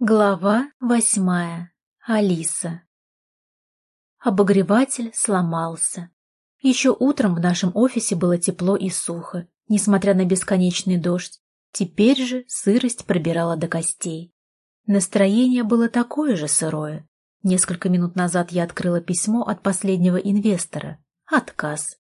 Глава восьмая. Алиса. Обогреватель сломался. Еще утром в нашем офисе было тепло и сухо, несмотря на бесконечный дождь. Теперь же сырость пробирала до костей. Настроение было такое же сырое. Несколько минут назад я открыла письмо от последнего инвестора. Отказ.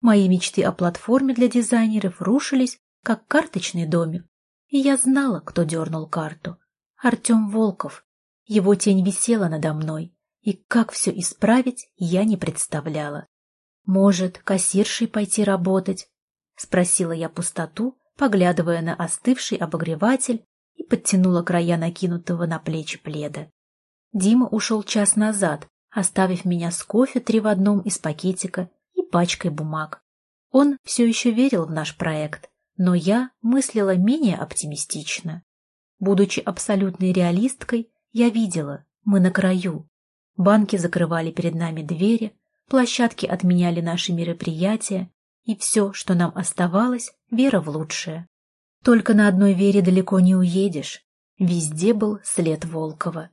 Мои мечты о платформе для дизайнеров рушились, как карточный домик. И я знала, кто дернул карту. Артем Волков. Его тень висела надо мной, и как все исправить, я не представляла. «Может, кассиршей пойти работать?» — спросила я пустоту, поглядывая на остывший обогреватель и подтянула края накинутого на плечи пледа. Дима ушел час назад, оставив меня с кофе три в одном из пакетика и пачкой бумаг. Он все еще верил в наш проект, но я мыслила менее оптимистично. Будучи абсолютной реалисткой, я видела, мы на краю. Банки закрывали перед нами двери, площадки отменяли наши мероприятия, и все, что нам оставалось, вера в лучшее. Только на одной вере далеко не уедешь. Везде был след Волкова.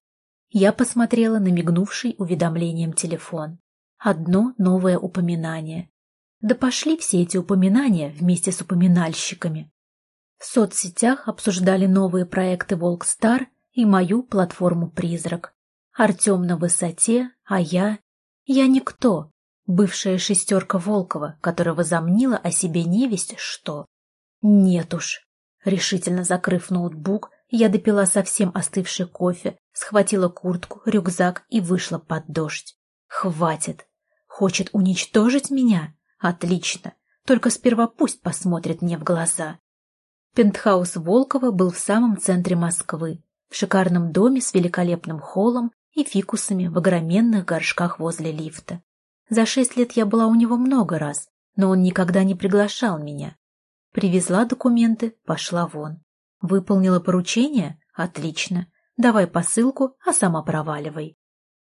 Я посмотрела на мигнувший уведомлением телефон. Одно новое упоминание. Да пошли все эти упоминания вместе с упоминальщиками. В соцсетях обсуждали новые проекты «Волкстар» и мою платформу «Призрак». Артем на высоте, а я... Я никто, бывшая шестерка Волкова, которая возомнила о себе невесть что. Нет уж. Решительно закрыв ноутбук, я допила совсем остывший кофе, схватила куртку, рюкзак и вышла под дождь. Хватит. Хочет уничтожить меня? Отлично. Только сперва пусть посмотрит мне в глаза. Пентхаус Волкова был в самом центре Москвы, в шикарном доме с великолепным холлом и фикусами в огроменных горшках возле лифта. За шесть лет я была у него много раз, но он никогда не приглашал меня. Привезла документы, пошла вон. Выполнила поручение? Отлично. Давай посылку, а сама проваливай.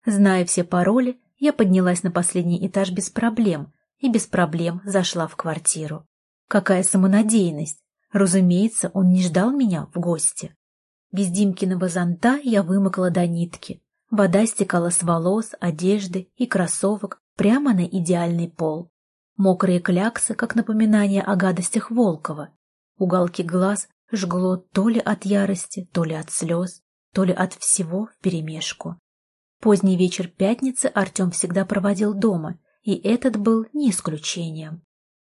Зная все пароли, я поднялась на последний этаж без проблем и без проблем зашла в квартиру. Какая самонадеянность! Разумеется, он не ждал меня в гости. Без Димкиного зонта я вымокла до нитки. Вода стекала с волос, одежды и кроссовок прямо на идеальный пол. Мокрые кляксы, как напоминание о гадостях Волкова. Уголки глаз жгло то ли от ярости, то ли от слез, то ли от всего вперемешку. Поздний вечер пятницы Артем всегда проводил дома, и этот был не исключением.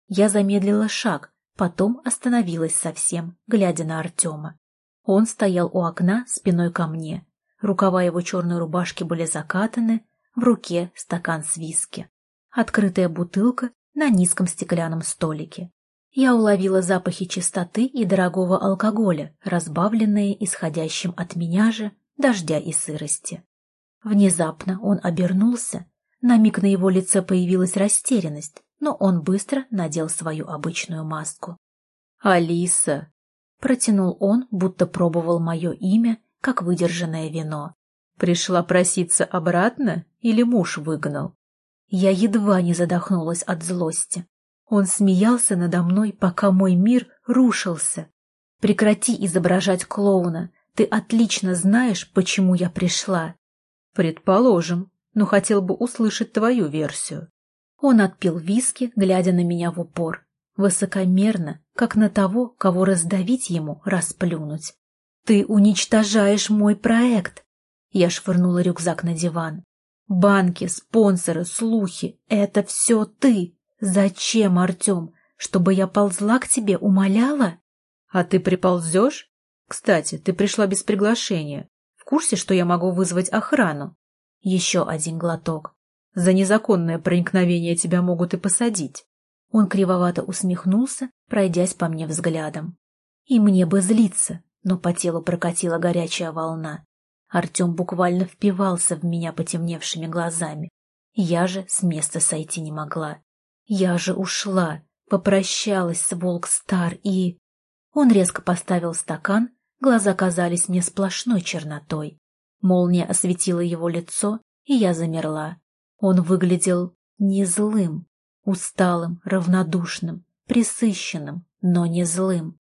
Я замедлила шаг, Потом остановилась совсем, глядя на Артема. Он стоял у окна спиной ко мне. Рукава его черной рубашки были закатаны, в руке стакан с виски. Открытая бутылка на низком стеклянном столике. Я уловила запахи чистоты и дорогого алкоголя, разбавленные исходящим от меня же дождя и сырости. Внезапно он обернулся. На миг на его лице появилась растерянность, но он быстро надел свою обычную маску. «Алиса!» — протянул он, будто пробовал мое имя, как выдержанное вино. «Пришла проситься обратно или муж выгнал?» Я едва не задохнулась от злости. Он смеялся надо мной, пока мой мир рушился. «Прекрати изображать клоуна. Ты отлично знаешь, почему я пришла». «Предположим, но хотел бы услышать твою версию». Он отпил виски, глядя на меня в упор. Высокомерно, как на того, кого раздавить ему, расплюнуть. «Ты уничтожаешь мой проект!» Я швырнула рюкзак на диван. «Банки, спонсоры, слухи — это все ты! Зачем, Артем? Чтобы я ползла к тебе, умоляла?» «А ты приползешь? Кстати, ты пришла без приглашения. В курсе, что я могу вызвать охрану?» Еще один глоток. За незаконное проникновение тебя могут и посадить. Он кривовато усмехнулся, пройдясь по мне взглядом. И мне бы злиться, но по телу прокатила горячая волна. Артем буквально впивался в меня потемневшими глазами. Я же с места сойти не могла. Я же ушла, попрощалась с Волк-Стар и... Он резко поставил стакан, глаза казались мне сплошной чернотой. Молния осветила его лицо, и я замерла. Он выглядел не злым, усталым, равнодушным, присыщенным, но не злым.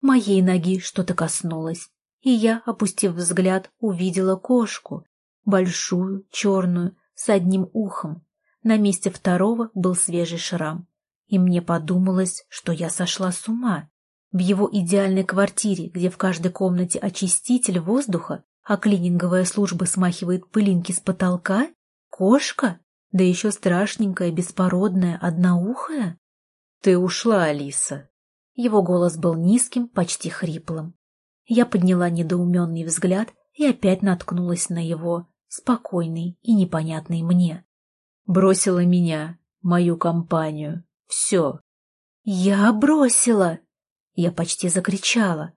Моей ноги что-то коснулось, и я, опустив взгляд, увидела кошку, большую, черную, с одним ухом. На месте второго был свежий шрам. И мне подумалось, что я сошла с ума. В его идеальной квартире, где в каждой комнате очиститель воздуха, а клининговая служба смахивает пылинки с потолка, кошка, да еще страшненькая, беспородная, одноухая. «Ты ушла, Алиса!» Его голос был низким, почти хриплым. Я подняла недоуменный взгляд и опять наткнулась на его, спокойный и непонятный мне. Бросила меня, мою компанию, все. «Я бросила!» Я почти закричала.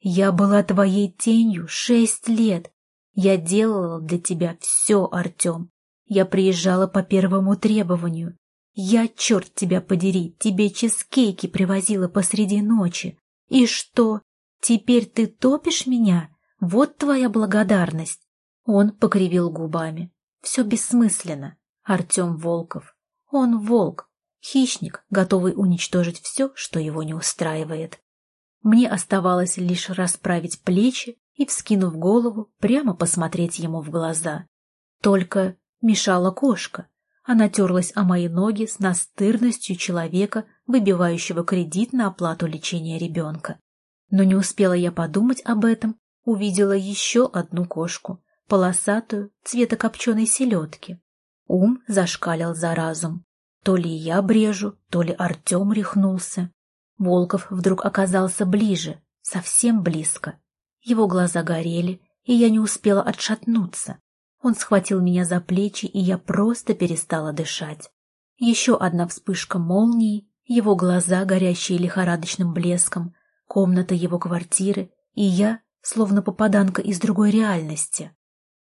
«Я была твоей тенью шесть лет. Я делала для тебя все, Артем. Я приезжала по первому требованию. Я, черт тебя подери, тебе чизкейки привозила посреди ночи. И что? Теперь ты топишь меня? Вот твоя благодарность. Он покривил губами. Все бессмысленно. Артем Волков. Он волк. Хищник, готовый уничтожить все, что его не устраивает. Мне оставалось лишь расправить плечи и, вскинув голову, прямо посмотреть ему в глаза. Только мешала кошка, она терлась о мои ноги с настырностью человека, выбивающего кредит на оплату лечения ребенка. Но не успела я подумать об этом, увидела еще одну кошку, полосатую, цвета копченой селедки. Ум зашкалил за разум. То ли я брежу, то ли Артем рехнулся. Волков вдруг оказался ближе, совсем близко. Его глаза горели, и я не успела отшатнуться. Он схватил меня за плечи, и я просто перестала дышать. Еще одна вспышка молнии, его глаза, горящие лихорадочным блеском, комната его квартиры, и я, словно попаданка из другой реальности.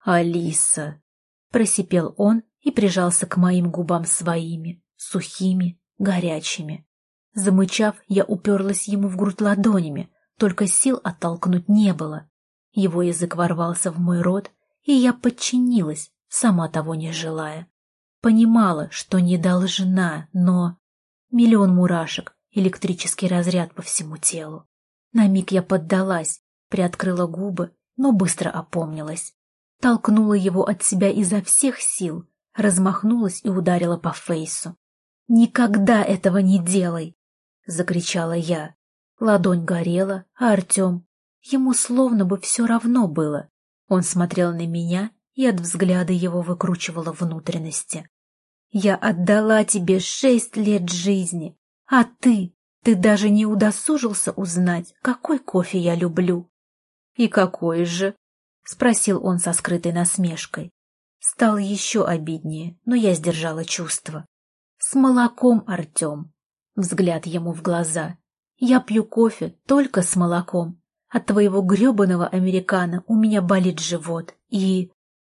«Алиса!» — просипел он и прижался к моим губам своими, сухими, горячими. Замычав, я уперлась ему в грудь ладонями, только сил оттолкнуть не было. Его язык ворвался в мой рот, и я подчинилась, сама того не желая. Понимала, что не должна, но... Миллион мурашек, электрический разряд по всему телу. На миг я поддалась, приоткрыла губы, но быстро опомнилась. Толкнула его от себя изо всех сил, размахнулась и ударила по фейсу. «Никогда этого не делай!» — закричала я. Ладонь горела, а Артем... Ему словно бы все равно было, он смотрел на меня, и от взгляда его выкручивало внутренности. «Я отдала тебе шесть лет жизни, а ты, ты даже не удосужился узнать, какой кофе я люблю». «И какой же?» — спросил он со скрытой насмешкой. Стало еще обиднее, но я сдержала чувство. «С молоком, Артем!» Взгляд ему в глаза. «Я пью кофе только с молоком, от твоего гребаного американо у меня болит живот, и...»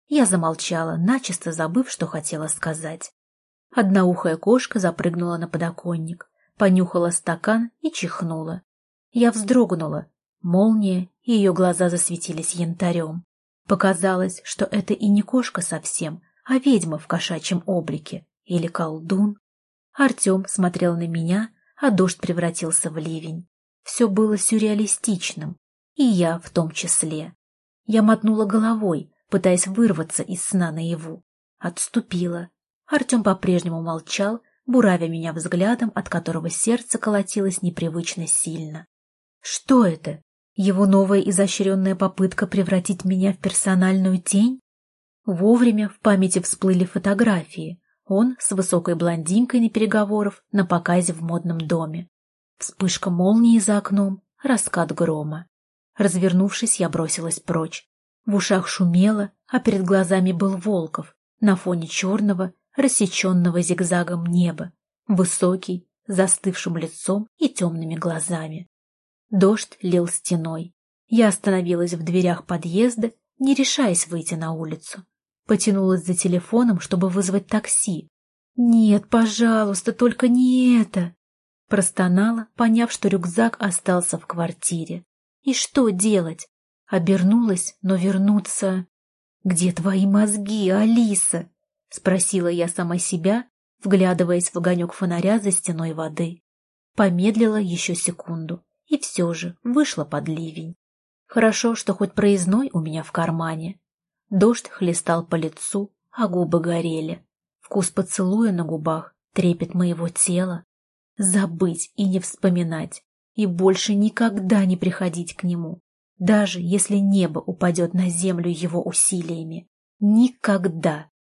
Я замолчала, начисто забыв, что хотела сказать. Одноухая кошка запрыгнула на подоконник, понюхала стакан и чихнула. Я вздрогнула. Молния, и ее глаза засветились янтарем. Показалось, что это и не кошка совсем, а ведьма в кошачьем облике. Или колдун. Артем смотрел на меня, а дождь превратился в ливень. Все было сюрреалистичным, и я в том числе. Я мотнула головой, пытаясь вырваться из сна наяву. Отступила. Артем по-прежнему молчал, буравя меня взглядом, от которого сердце колотилось непривычно сильно. Что это? Его новая изощренная попытка превратить меня в персональную тень? Вовремя в памяти всплыли фотографии. Он с высокой блондинкой на переговоров на показе в модном доме. Вспышка молнии за окном, раскат грома. Развернувшись, я бросилась прочь. В ушах шумело, а перед глазами был Волков на фоне черного, рассеченного зигзагом неба, высокий, застывшим лицом и темными глазами. Дождь лил стеной. Я остановилась в дверях подъезда, не решаясь выйти на улицу. Потянулась за телефоном, чтобы вызвать такси. «Нет, пожалуйста, только не это!» Простонала, поняв, что рюкзак остался в квартире. И что делать? Обернулась, но вернуться... «Где твои мозги, Алиса?» — спросила я сама себя, вглядываясь в огонек фонаря за стеной воды. Помедлила еще секунду и все же вышла под ливень. Хорошо, что хоть проездной у меня в кармане. Дождь хлестал по лицу, а губы горели. Вкус поцелуя на губах, трепет моего тела. Забыть и не вспоминать, и больше никогда не приходить к нему, даже если небо упадет на землю его усилиями. Никогда!